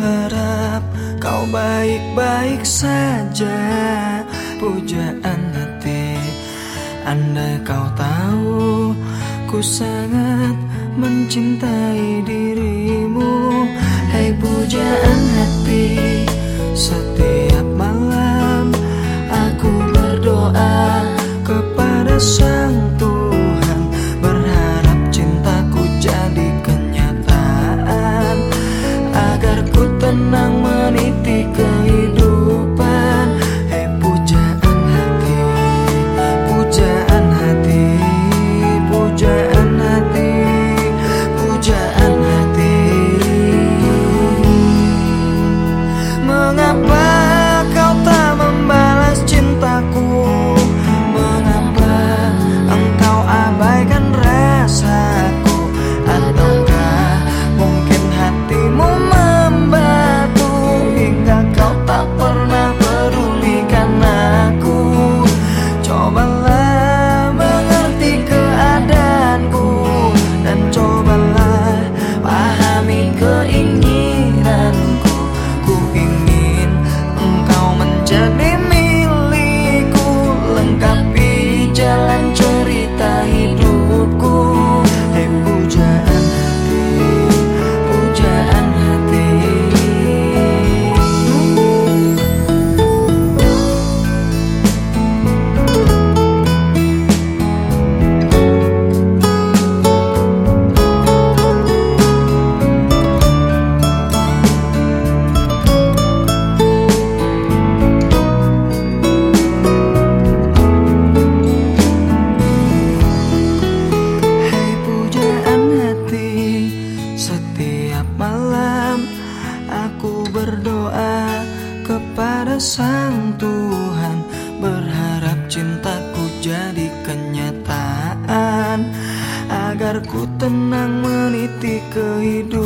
harap kau baik-baik saja. Pujaan hati Andai kau tahu Ku sangat mencintai dirimu. Hei pujaan hati Setiap malam Aku berdoa kepada sang sang Tuhan Berharap cintaku jadi kenyataan Agar ku tenang meniti kehidupan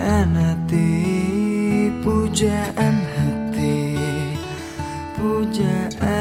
Hianati pujaan hati Pujaan